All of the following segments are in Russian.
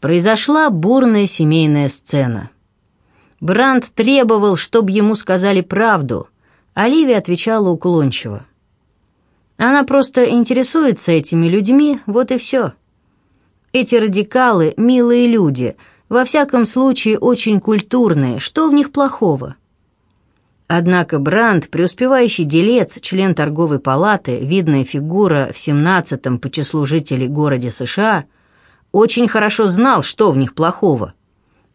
Произошла бурная семейная сцена. Бранд требовал, чтобы ему сказали правду. Оливия отвечала уклончиво. Она просто интересуется этими людьми, вот и все. Эти радикалы — милые люди, во всяком случае очень культурные, что в них плохого? Однако Бранд, преуспевающий делец, член торговой палаты, видная фигура в 17-м по числу жителей городе США, очень хорошо знал, что в них плохого.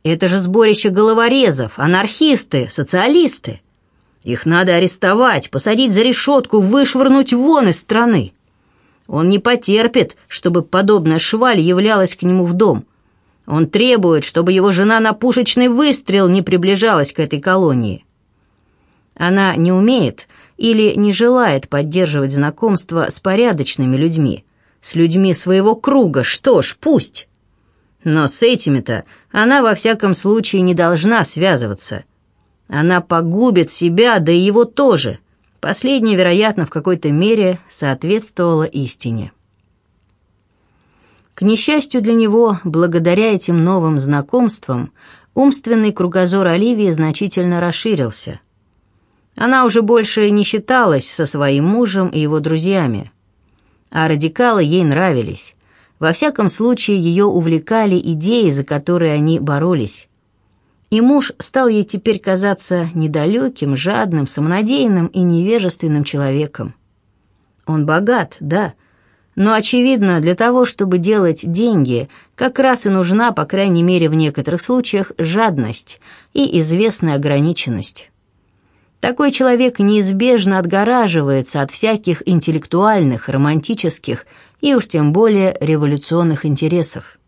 Это же сборище головорезов, анархисты, социалисты. Их надо арестовать, посадить за решетку, вышвырнуть вон из страны. Он не потерпит, чтобы подобная шваль являлась к нему в дом. Он требует, чтобы его жена на пушечный выстрел не приближалась к этой колонии. Она не умеет или не желает поддерживать знакомство с порядочными людьми, с людьми своего круга, что ж, пусть. Но с этими-то она во всяком случае не должна связываться. Она погубит себя, да и его тоже. Последнее, вероятно, в какой-то мере соответствовало истине. К несчастью для него, благодаря этим новым знакомствам, умственный кругозор Оливии значительно расширился – она уже больше не считалась со своим мужем и его друзьями. А радикалы ей нравились. Во всяком случае, ее увлекали идеи, за которые они боролись. И муж стал ей теперь казаться недалеким, жадным, самонадеянным и невежественным человеком. Он богат, да, но, очевидно, для того, чтобы делать деньги, как раз и нужна, по крайней мере в некоторых случаях, жадность и известная ограниченность. Такой человек неизбежно отгораживается от всяких интеллектуальных, романтических и уж тем более революционных интересов.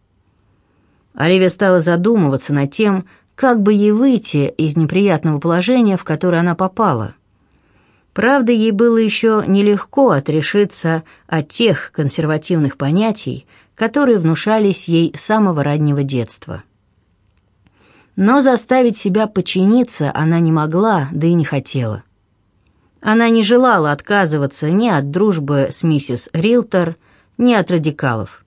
Оливия стала задумываться над тем, как бы ей выйти из неприятного положения, в которое она попала. Правда, ей было еще нелегко отрешиться от тех консервативных понятий, которые внушались ей с самого раннего детства. Но заставить себя подчиниться она не могла, да и не хотела. Она не желала отказываться ни от дружбы с миссис Рилтер, ни от радикалов.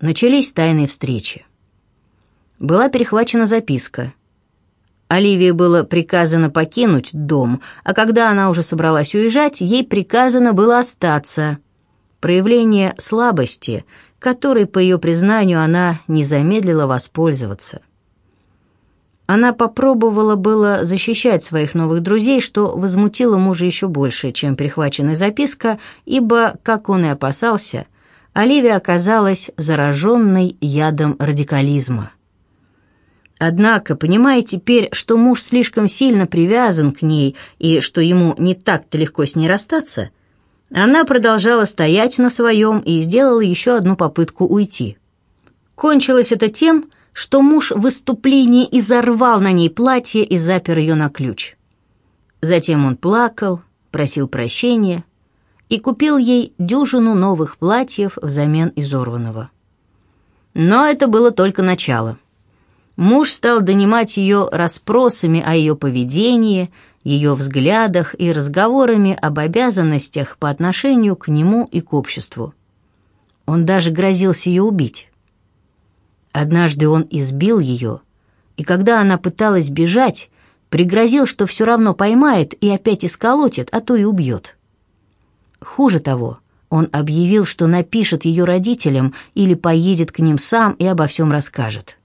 Начались тайные встречи. Была перехвачена записка. Оливии было приказано покинуть дом, а когда она уже собралась уезжать, ей приказано было остаться. Проявление слабости, которой, по ее признанию, она не замедлила воспользоваться. Она попробовала было защищать своих новых друзей, что возмутило мужа еще больше, чем перехваченная записка, ибо, как он и опасался, Оливия оказалась зараженной ядом радикализма. Однако, понимая теперь, что муж слишком сильно привязан к ней и что ему не так-то легко с ней расстаться, она продолжала стоять на своем и сделала еще одну попытку уйти. Кончилось это тем, что муж в выступлении изорвал на ней платье и запер ее на ключ. Затем он плакал, просил прощения и купил ей дюжину новых платьев взамен изорванного. Но это было только начало. Муж стал донимать ее расспросами о ее поведении, ее взглядах и разговорами об обязанностях по отношению к нему и к обществу. Он даже грозился ее убить. Однажды он избил ее, и когда она пыталась бежать, пригрозил, что все равно поймает и опять исколотит, а то и убьет. Хуже того, он объявил, что напишет ее родителям или поедет к ним сам и обо всем расскажет.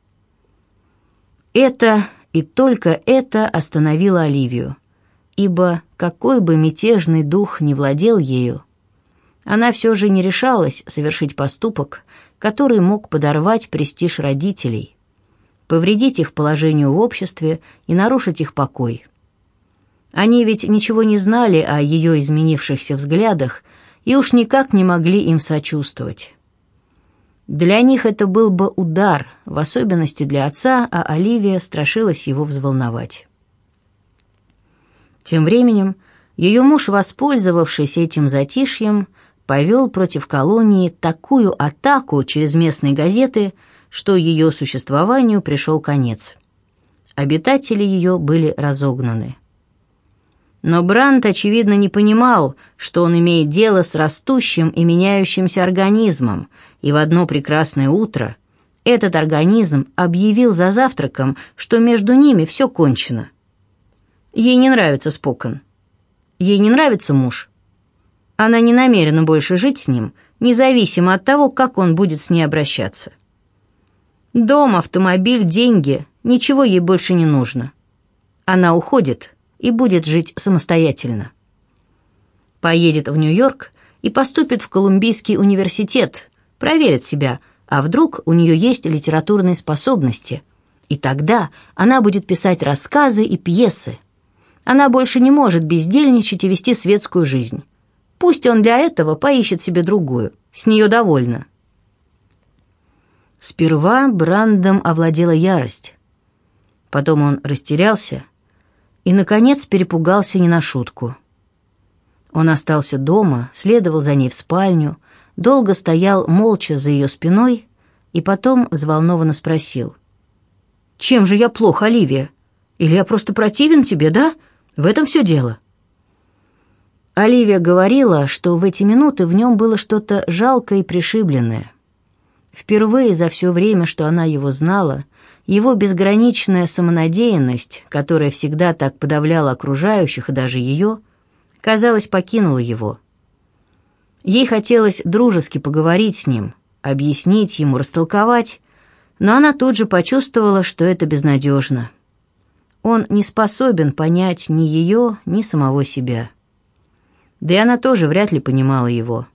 Это и только это остановило Оливию, ибо какой бы мятежный дух не владел ею, она все же не решалась совершить поступок, который мог подорвать престиж родителей, повредить их положению в обществе и нарушить их покой. Они ведь ничего не знали о ее изменившихся взглядах и уж никак не могли им сочувствовать. Для них это был бы удар, в особенности для отца, а Оливия страшилась его взволновать. Тем временем ее муж, воспользовавшись этим затишьем, повел против колонии такую атаку через местные газеты, что ее существованию пришел конец. Обитатели ее были разогнаны. Но Брант, очевидно, не понимал, что он имеет дело с растущим и меняющимся организмом, и в одно прекрасное утро Этот организм объявил за завтраком, что между ними все кончено. Ей не нравится Спокон. Ей не нравится муж. Она не намерена больше жить с ним, независимо от того, как он будет с ней обращаться. Дом, автомобиль, деньги – ничего ей больше не нужно. Она уходит и будет жить самостоятельно. Поедет в Нью-Йорк и поступит в Колумбийский университет, проверит себя, а вдруг у нее есть литературные способности. И тогда она будет писать рассказы и пьесы. Она больше не может бездельничать и вести светскую жизнь. Пусть он для этого поищет себе другую, с нее довольна. Сперва Брандом овладела ярость. Потом он растерялся и, наконец, перепугался не на шутку. Он остался дома, следовал за ней в спальню, долго стоял молча за ее спиной и потом взволнованно спросил. «Чем же я плох, Оливия? Или я просто противен тебе, да? В этом все дело?» Оливия говорила, что в эти минуты в нем было что-то жалкое и пришибленное. Впервые за все время, что она его знала, его безграничная самонадеянность, которая всегда так подавляла окружающих и даже ее, казалось, покинула его. Ей хотелось дружески поговорить с ним, объяснить ему, растолковать, но она тут же почувствовала, что это безнадежно. Он не способен понять ни ее, ни самого себя. Да и она тоже вряд ли понимала его.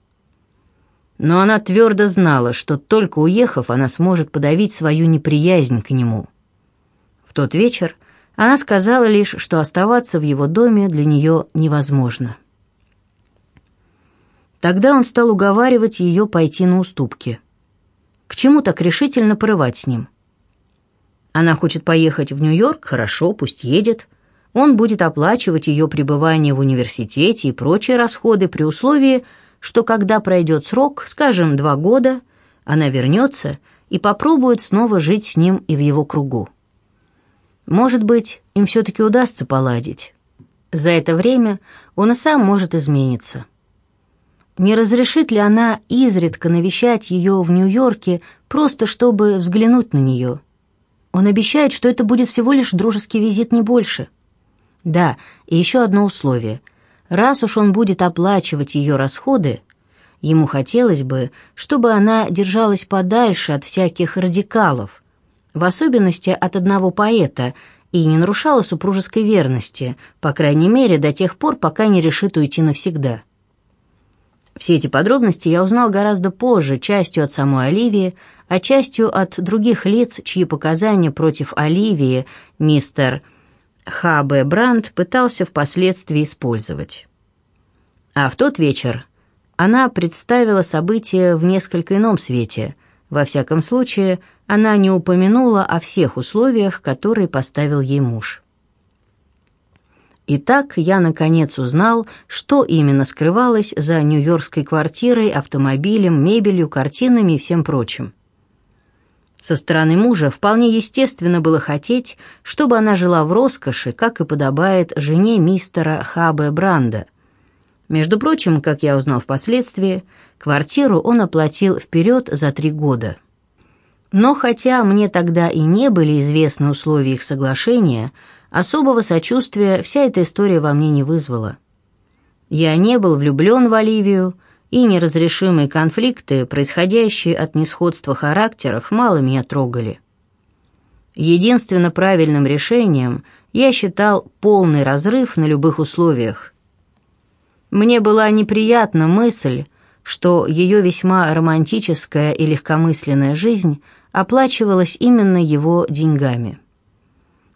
Но она твердо знала, что только уехав, она сможет подавить свою неприязнь к нему. В тот вечер она сказала лишь, что оставаться в его доме для нее невозможно. Тогда он стал уговаривать ее пойти на уступки. К чему так решительно порывать с ним? Она хочет поехать в Нью-Йорк, хорошо, пусть едет. Он будет оплачивать ее пребывание в университете и прочие расходы при условии, что когда пройдет срок, скажем, два года, она вернется и попробует снова жить с ним и в его кругу. Может быть, им все-таки удастся поладить. За это время он и сам может измениться. Не разрешит ли она изредка навещать ее в Нью-Йорке, просто чтобы взглянуть на нее? Он обещает, что это будет всего лишь дружеский визит, не больше. Да, и еще одно условие. Раз уж он будет оплачивать ее расходы, ему хотелось бы, чтобы она держалась подальше от всяких радикалов, в особенности от одного поэта, и не нарушала супружеской верности, по крайней мере, до тех пор, пока не решит уйти навсегда. Все эти подробности я узнал гораздо позже, частью от самой Оливии, а частью от других лиц, чьи показания против Оливии мистер Х.Б. Брандт пытался впоследствии использовать. А в тот вечер она представила события в несколько ином свете. Во всяком случае, она не упомянула о всех условиях, которые поставил ей муж. Итак, я наконец узнал, что именно скрывалось за нью-йоркской квартирой, автомобилем, мебелью, картинами и всем прочим. Со стороны мужа вполне естественно было хотеть, чтобы она жила в роскоши, как и подобает жене мистера Хабе Бранда. Между прочим, как я узнал впоследствии, квартиру он оплатил вперед за три года. Но хотя мне тогда и не были известны условия их соглашения, особого сочувствия вся эта история во мне не вызвала. Я не был влюблен в Оливию, и неразрешимые конфликты, происходящие от несходства характеров, мало меня трогали. Единственно правильным решением я считал полный разрыв на любых условиях. Мне была неприятна мысль, что ее весьма романтическая и легкомысленная жизнь оплачивалась именно его деньгами.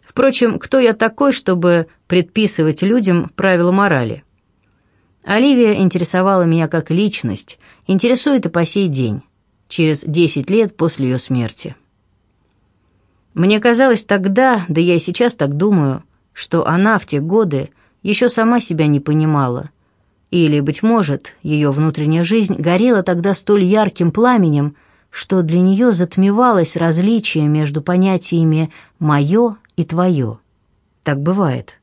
Впрочем, кто я такой, чтобы предписывать людям правила морали? Оливия интересовала меня как личность, интересует и по сей день, через 10 лет после ее смерти. Мне казалось тогда, да я и сейчас так думаю, что она в те годы еще сама себя не понимала, или, быть может, ее внутренняя жизнь горела тогда столь ярким пламенем, что для нее затмевалось различие между понятиями «моё» и «твоё». Так бывает.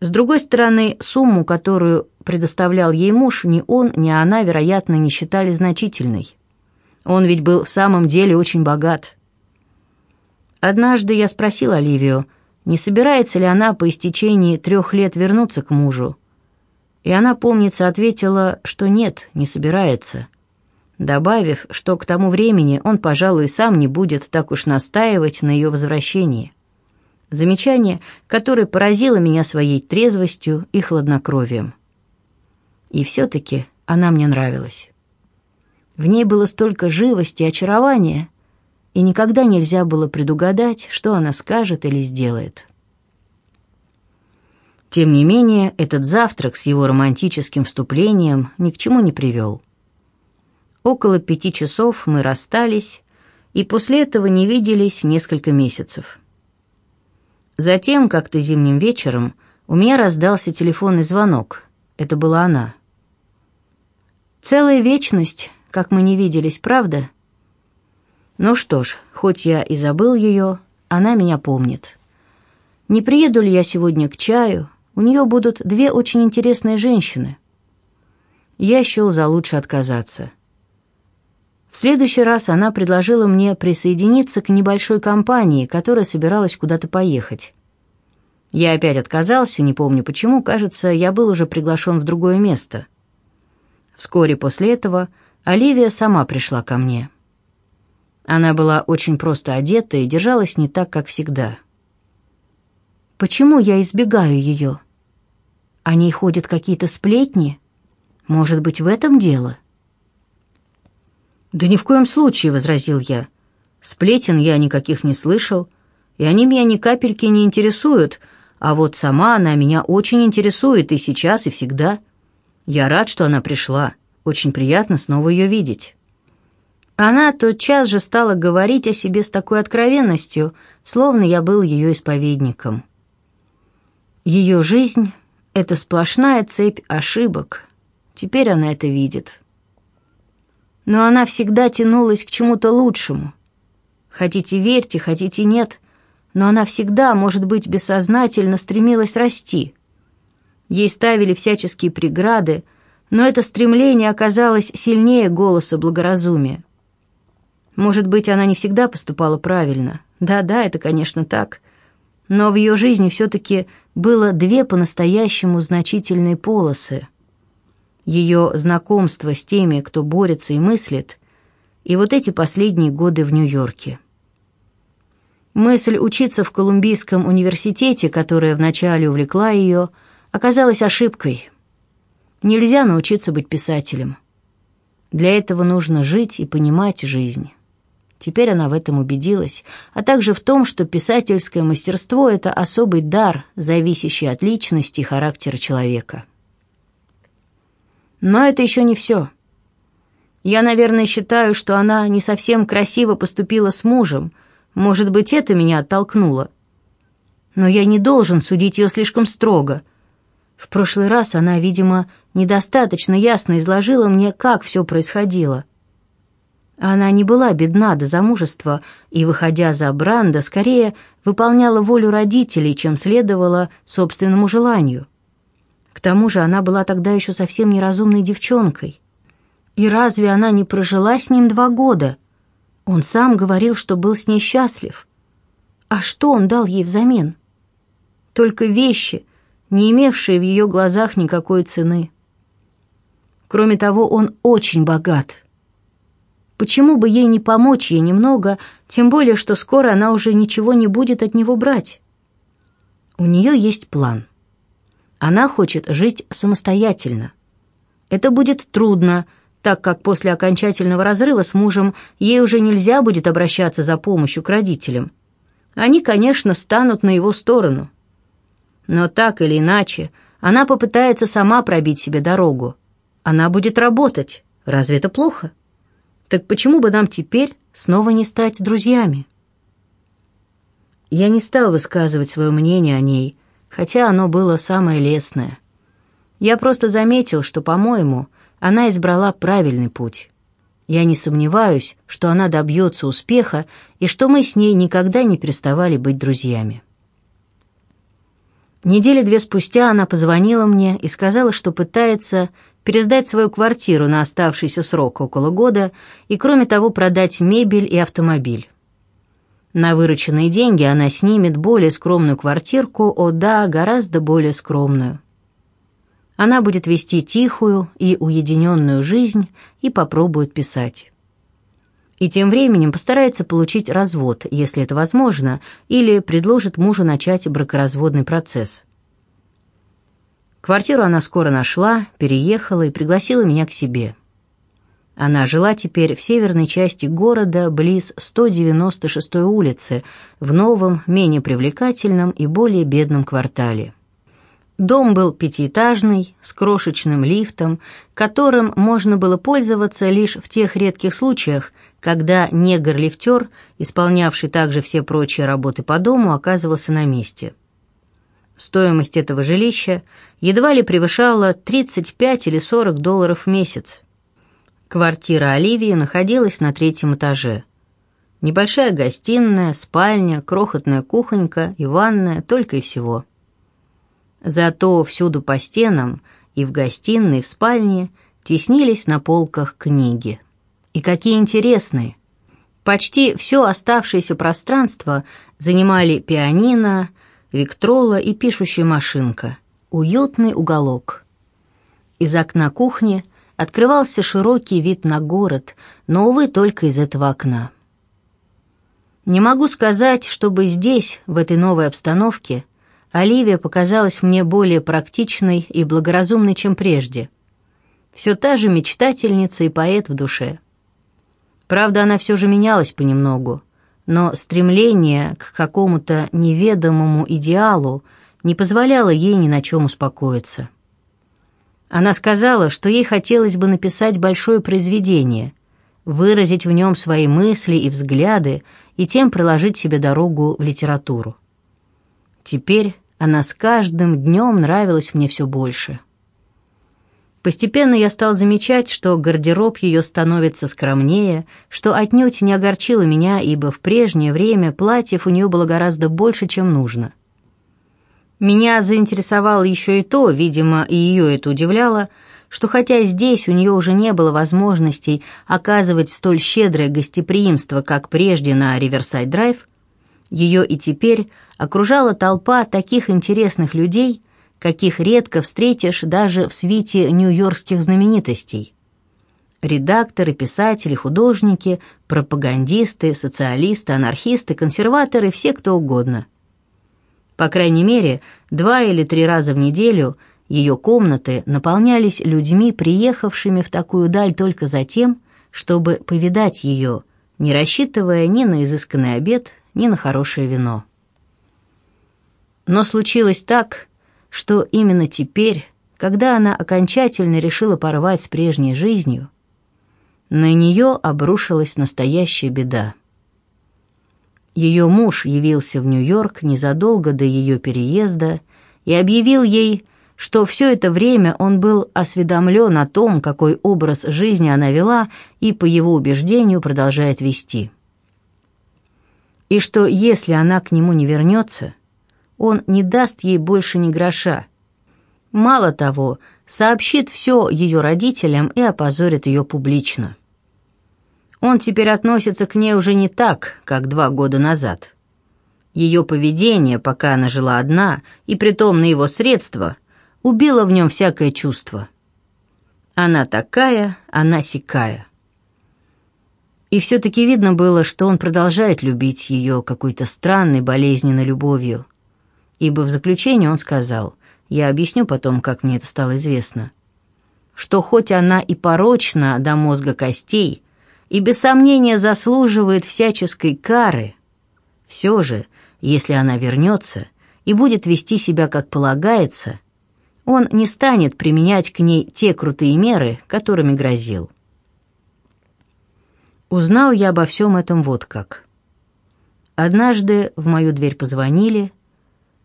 С другой стороны, сумму, которую предоставлял ей муж, ни он, ни она, вероятно, не считали значительной. Он ведь был в самом деле очень богат. Однажды я спросил Оливию, не собирается ли она по истечении трех лет вернуться к мужу. И она, помнится, ответила, что нет, не собирается, добавив, что к тому времени он, пожалуй, сам не будет так уж настаивать на ее возвращении. Замечание, которое поразило меня своей трезвостью и хладнокровием. И все-таки она мне нравилась. В ней было столько живости и очарования, и никогда нельзя было предугадать, что она скажет или сделает. Тем не менее, этот завтрак с его романтическим вступлением ни к чему не привел. Около пяти часов мы расстались, и после этого не виделись несколько месяцев. Затем, как-то зимним вечером, у меня раздался телефонный звонок. Это была она. Целая вечность, как мы не виделись, правда? Ну что ж, хоть я и забыл ее, она меня помнит. Не приеду ли я сегодня к чаю? У нее будут две очень интересные женщины. Я счел за лучше отказаться. Следующий раз она предложила мне присоединиться к небольшой компании, которая собиралась куда-то поехать. Я опять отказался, не помню почему, кажется, я был уже приглашен в другое место. Вскоре после этого Оливия сама пришла ко мне. Она была очень просто одета и держалась не так, как всегда. «Почему я избегаю ее? О ней ходят какие-то сплетни? Может быть, в этом дело?» «Да ни в коем случае», — возразил я. «Сплетен я никаких не слышал, и они меня ни капельки не интересуют, а вот сама она меня очень интересует и сейчас, и всегда. Я рад, что она пришла. Очень приятно снова ее видеть». Она тотчас же стала говорить о себе с такой откровенностью, словно я был ее исповедником. Ее жизнь — это сплошная цепь ошибок. Теперь она это видит но она всегда тянулась к чему-то лучшему. Хотите верьте, хотите нет, но она всегда, может быть, бессознательно стремилась расти. Ей ставили всяческие преграды, но это стремление оказалось сильнее голоса благоразумия. Может быть, она не всегда поступала правильно. Да-да, это, конечно, так. Но в ее жизни все-таки было две по-настоящему значительные полосы — ее знакомство с теми, кто борется и мыслит, и вот эти последние годы в Нью-Йорке. Мысль учиться в Колумбийском университете, которая вначале увлекла ее, оказалась ошибкой. Нельзя научиться быть писателем. Для этого нужно жить и понимать жизнь. Теперь она в этом убедилась, а также в том, что писательское мастерство — это особый дар, зависящий от личности и характера человека. Но это еще не все. Я, наверное, считаю, что она не совсем красиво поступила с мужем. Может быть, это меня оттолкнуло. Но я не должен судить ее слишком строго. В прошлый раз она, видимо, недостаточно ясно изложила мне, как все происходило. Она не была бедна до замужества и, выходя за Бранда, скорее выполняла волю родителей, чем следовала собственному желанию. К тому же она была тогда еще совсем неразумной девчонкой. И разве она не прожила с ним два года? Он сам говорил, что был с ней счастлив. А что он дал ей взамен? Только вещи, не имевшие в ее глазах никакой цены. Кроме того, он очень богат. Почему бы ей не помочь ей немного, тем более, что скоро она уже ничего не будет от него брать? У нее есть план. Она хочет жить самостоятельно. Это будет трудно, так как после окончательного разрыва с мужем ей уже нельзя будет обращаться за помощью к родителям. Они, конечно, станут на его сторону. Но так или иначе, она попытается сама пробить себе дорогу. Она будет работать. Разве это плохо? Так почему бы нам теперь снова не стать друзьями? Я не стал высказывать свое мнение о ней, хотя оно было самое лестное. Я просто заметил, что, по-моему, она избрала правильный путь. Я не сомневаюсь, что она добьется успеха и что мы с ней никогда не переставали быть друзьями. Недели две спустя она позвонила мне и сказала, что пытается пересдать свою квартиру на оставшийся срок около года и, кроме того, продать мебель и автомобиль. На вырученные деньги она снимет более скромную квартирку, о да, гораздо более скромную. Она будет вести тихую и уединенную жизнь и попробует писать. И тем временем постарается получить развод, если это возможно, или предложит мужу начать бракоразводный процесс. Квартиру она скоро нашла, переехала и пригласила меня к себе. Она жила теперь в северной части города, близ 196-й улицы, в новом, менее привлекательном и более бедном квартале. Дом был пятиэтажный, с крошечным лифтом, которым можно было пользоваться лишь в тех редких случаях, когда негр-лифтер, исполнявший также все прочие работы по дому, оказывался на месте. Стоимость этого жилища едва ли превышала 35 или 40 долларов в месяц. Квартира Оливии находилась на третьем этаже. Небольшая гостиная, спальня, крохотная кухонька и ванная только и всего. Зато всюду по стенам, и в гостиной, и в спальне, теснились на полках книги. И какие интересные! Почти все оставшееся пространство занимали пианино, виктрола и пишущая машинка. Уютный уголок. Из окна кухни открывался широкий вид на город, но, увы, только из этого окна. Не могу сказать, чтобы здесь, в этой новой обстановке, Оливия показалась мне более практичной и благоразумной, чем прежде. Все та же мечтательница и поэт в душе. Правда, она все же менялась понемногу, но стремление к какому-то неведомому идеалу не позволяло ей ни на чем успокоиться. Она сказала, что ей хотелось бы написать большое произведение, выразить в нем свои мысли и взгляды и тем проложить себе дорогу в литературу. Теперь она с каждым днем нравилась мне все больше. Постепенно я стал замечать, что гардероб ее становится скромнее, что отнюдь не огорчило меня, ибо в прежнее время платьев у нее было гораздо больше, чем нужно. Меня заинтересовало еще и то, видимо, и ее это удивляло, что хотя здесь у нее уже не было возможностей оказывать столь щедрое гостеприимство, как прежде на Риверсайд-драйв, ее и теперь окружала толпа таких интересных людей, каких редко встретишь даже в свите нью-йоркских знаменитостей. Редакторы, писатели, художники, пропагандисты, социалисты, анархисты, консерваторы, все кто угодно. По крайней мере, два или три раза в неделю ее комнаты наполнялись людьми, приехавшими в такую даль только за тем, чтобы повидать ее, не рассчитывая ни на изысканный обед, ни на хорошее вино. Но случилось так, что именно теперь, когда она окончательно решила порвать с прежней жизнью, на нее обрушилась настоящая беда. Ее муж явился в Нью-Йорк незадолго до ее переезда и объявил ей, что все это время он был осведомлен о том, какой образ жизни она вела и, по его убеждению, продолжает вести. И что, если она к нему не вернется, он не даст ей больше ни гроша. Мало того, сообщит все ее родителям и опозорит ее публично. Он теперь относится к ней уже не так, как два года назад. Ее поведение, пока она жила одна, и притом на его средства, убило в нем всякое чувство. Она такая, она сякая. И все-таки видно было, что он продолжает любить ее какой-то странной болезненной любовью – ибо в заключении он сказал, я объясню потом, как мне это стало известно, что хоть она и порочна до мозга костей, и без сомнения заслуживает всяческой кары, все же, если она вернется и будет вести себя как полагается, он не станет применять к ней те крутые меры, которыми грозил. Узнал я обо всем этом вот как. Однажды в мою дверь позвонили,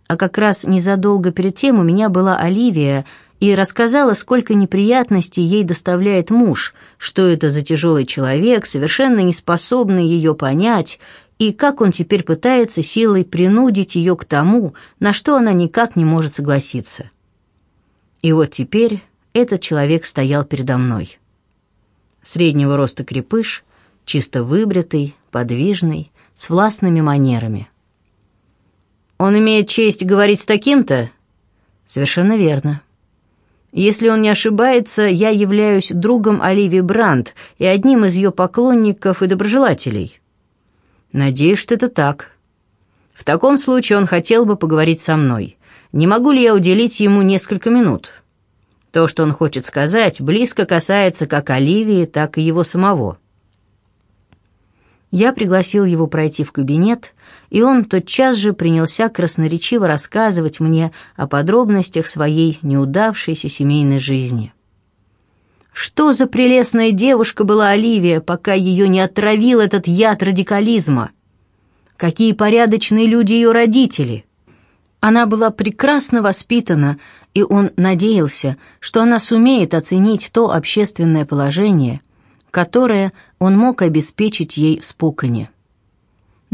а как раз незадолго перед тем у меня была Оливия и рассказала, сколько неприятностей ей доставляет муж, что это за тяжелый человек, совершенно не способный ее понять, и как он теперь пытается силой принудить ее к тому, на что она никак не может согласиться. И вот теперь этот человек стоял передо мной. Среднего роста крепыш, чисто выбритый, подвижный, с властными манерами. «Он имеет честь говорить с таким-то?» «Совершенно верно». Если он не ошибается, я являюсь другом Оливии Брандт и одним из ее поклонников и доброжелателей. Надеюсь, что это так. В таком случае он хотел бы поговорить со мной. Не могу ли я уделить ему несколько минут? То, что он хочет сказать, близко касается как Оливии, так и его самого. Я пригласил его пройти в кабинет, и он тотчас же принялся красноречиво рассказывать мне о подробностях своей неудавшейся семейной жизни. Что за прелестная девушка была Оливия, пока ее не отравил этот яд радикализма? Какие порядочные люди ее родители! Она была прекрасно воспитана, и он надеялся, что она сумеет оценить то общественное положение – которое он мог обеспечить ей в Споконе.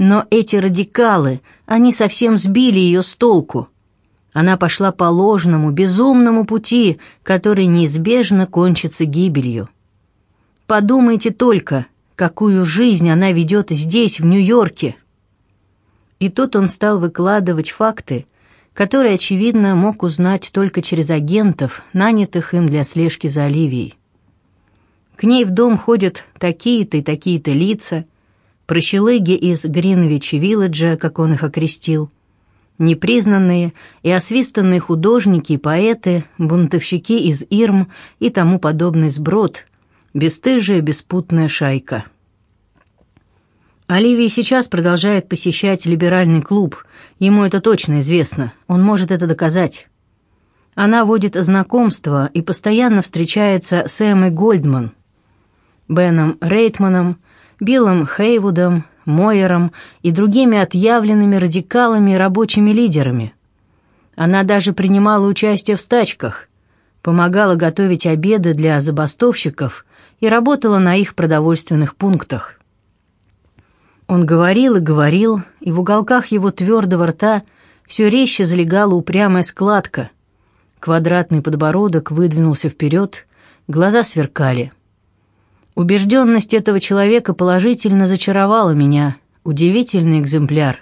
Но эти радикалы, они совсем сбили ее с толку. Она пошла по ложному, безумному пути, который неизбежно кончится гибелью. Подумайте только, какую жизнь она ведет здесь, в Нью-Йорке. И тут он стал выкладывать факты, которые, очевидно, мог узнать только через агентов, нанятых им для слежки за Оливией. К ней в дом ходят такие-то и такие-то лица, прощелыги из Гринвич-Вилледжа, как он их окрестил, непризнанные и освистанные художники и поэты, бунтовщики из Ирм и тому подобный сброд, бесстыжая беспутная шайка. Оливия сейчас продолжает посещать либеральный клуб, ему это точно известно, он может это доказать. Она водит знакомства и постоянно встречается с Эммой Гольдман, Беном Рейтманом, Биллом Хейвудом, Мойером и другими отъявленными радикалами и рабочими лидерами. Она даже принимала участие в стачках, помогала готовить обеды для забастовщиков и работала на их продовольственных пунктах. Он говорил и говорил, и в уголках его твердого рта все резче залегала упрямая складка. Квадратный подбородок выдвинулся вперед, глаза сверкали — Убежденность этого человека положительно зачаровала меня. Удивительный экземпляр.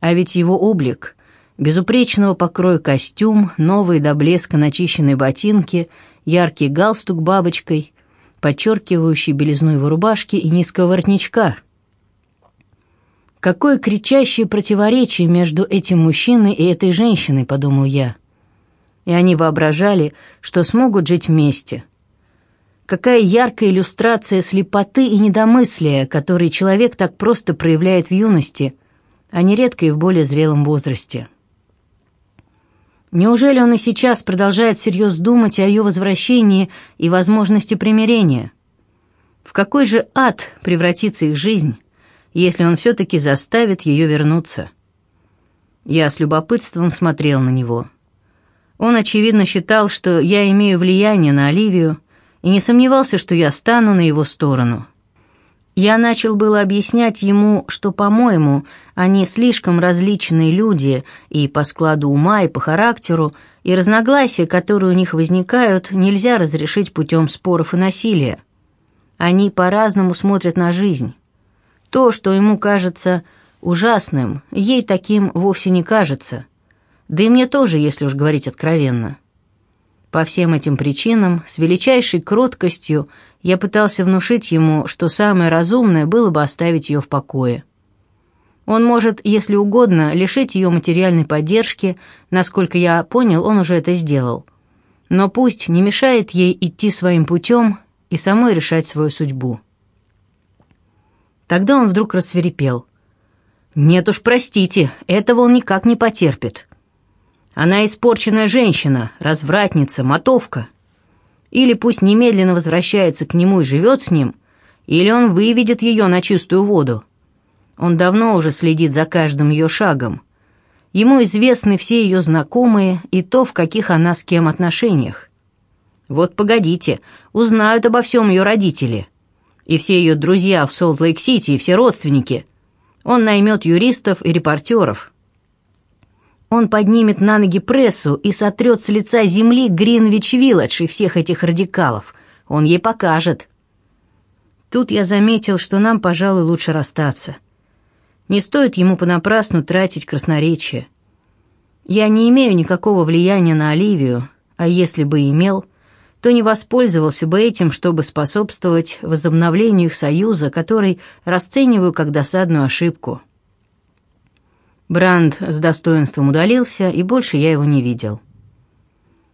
А ведь его облик, безупречного покроя костюм, новые до блеска начищенные ботинки, яркий галстук бабочкой, подчеркивающий белизну его рубашки и низкого воротничка. Какое кричащее противоречие между этим мужчиной и этой женщиной, подумал я. И они воображали, что смогут жить вместе — Какая яркая иллюстрация слепоты и недомыслия, которые человек так просто проявляет в юности, а нередко и в более зрелом возрасте. Неужели он и сейчас продолжает всерьез думать о ее возвращении и возможности примирения? В какой же ад превратится их жизнь, если он все-таки заставит ее вернуться? Я с любопытством смотрел на него. Он, очевидно, считал, что я имею влияние на Оливию, и не сомневался, что я стану на его сторону. Я начал было объяснять ему, что, по-моему, они слишком различные люди и по складу ума, и по характеру, и разногласия, которые у них возникают, нельзя разрешить путем споров и насилия. Они по-разному смотрят на жизнь. То, что ему кажется ужасным, ей таким вовсе не кажется. Да и мне тоже, если уж говорить откровенно. По всем этим причинам, с величайшей кроткостью, я пытался внушить ему, что самое разумное было бы оставить ее в покое. Он может, если угодно, лишить ее материальной поддержки, насколько я понял, он уже это сделал. Но пусть не мешает ей идти своим путем и самой решать свою судьбу. Тогда он вдруг рассверепел. «Нет уж, простите, этого он никак не потерпит. Она испорченная женщина, развратница, мотовка. Или пусть немедленно возвращается к нему и живет с ним, или он выведет ее на чистую воду. Он давно уже следит за каждым ее шагом. Ему известны все ее знакомые и то, в каких она с кем отношениях. Вот погодите, узнают обо всем ее родители. И все ее друзья в Солт-Лейк-Сити, и все родственники. Он наймет юристов и репортеров. Он поднимет на ноги прессу и сотрет с лица земли Гринвич-Вилледж и всех этих радикалов. Он ей покажет. Тут я заметил, что нам, пожалуй, лучше расстаться. Не стоит ему понапрасну тратить красноречие. Я не имею никакого влияния на Оливию, а если бы имел, то не воспользовался бы этим, чтобы способствовать возобновлению их союза, который расцениваю как досадную ошибку. Бранд с достоинством удалился, и больше я его не видел.